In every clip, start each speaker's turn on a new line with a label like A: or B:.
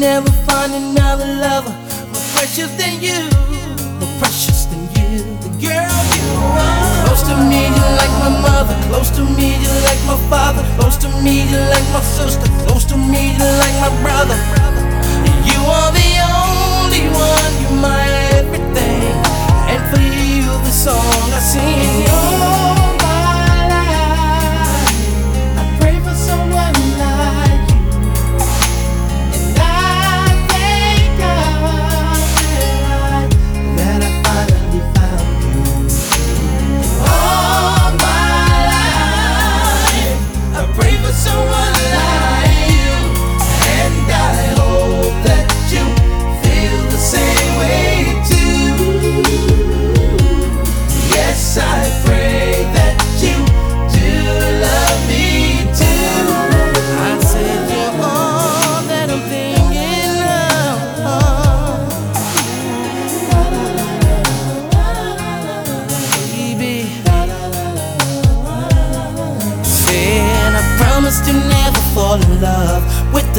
A: never find another lover more precious than you, more precious than you, the girl you are. Close to me, you're like my mother. Close to me, you're like my father. Close to me, you're like my sister. Close to me, you're like my brother. You are the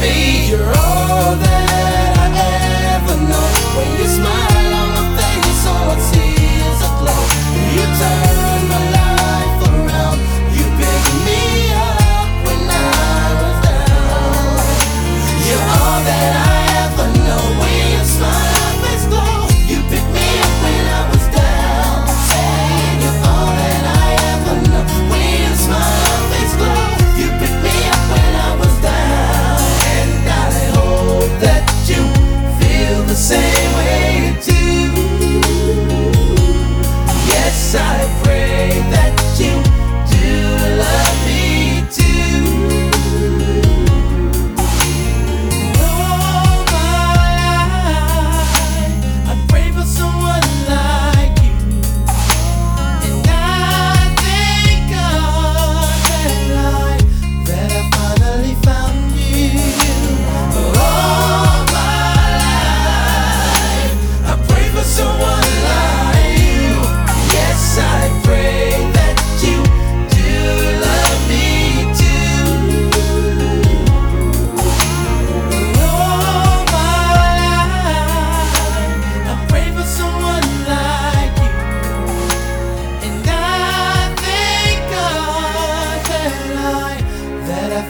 B: me. You're all that I ever know when you smile.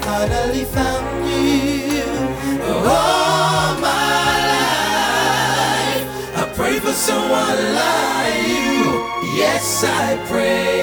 B: finally found you. All my life, I pray for someone like you. Yes, I pray.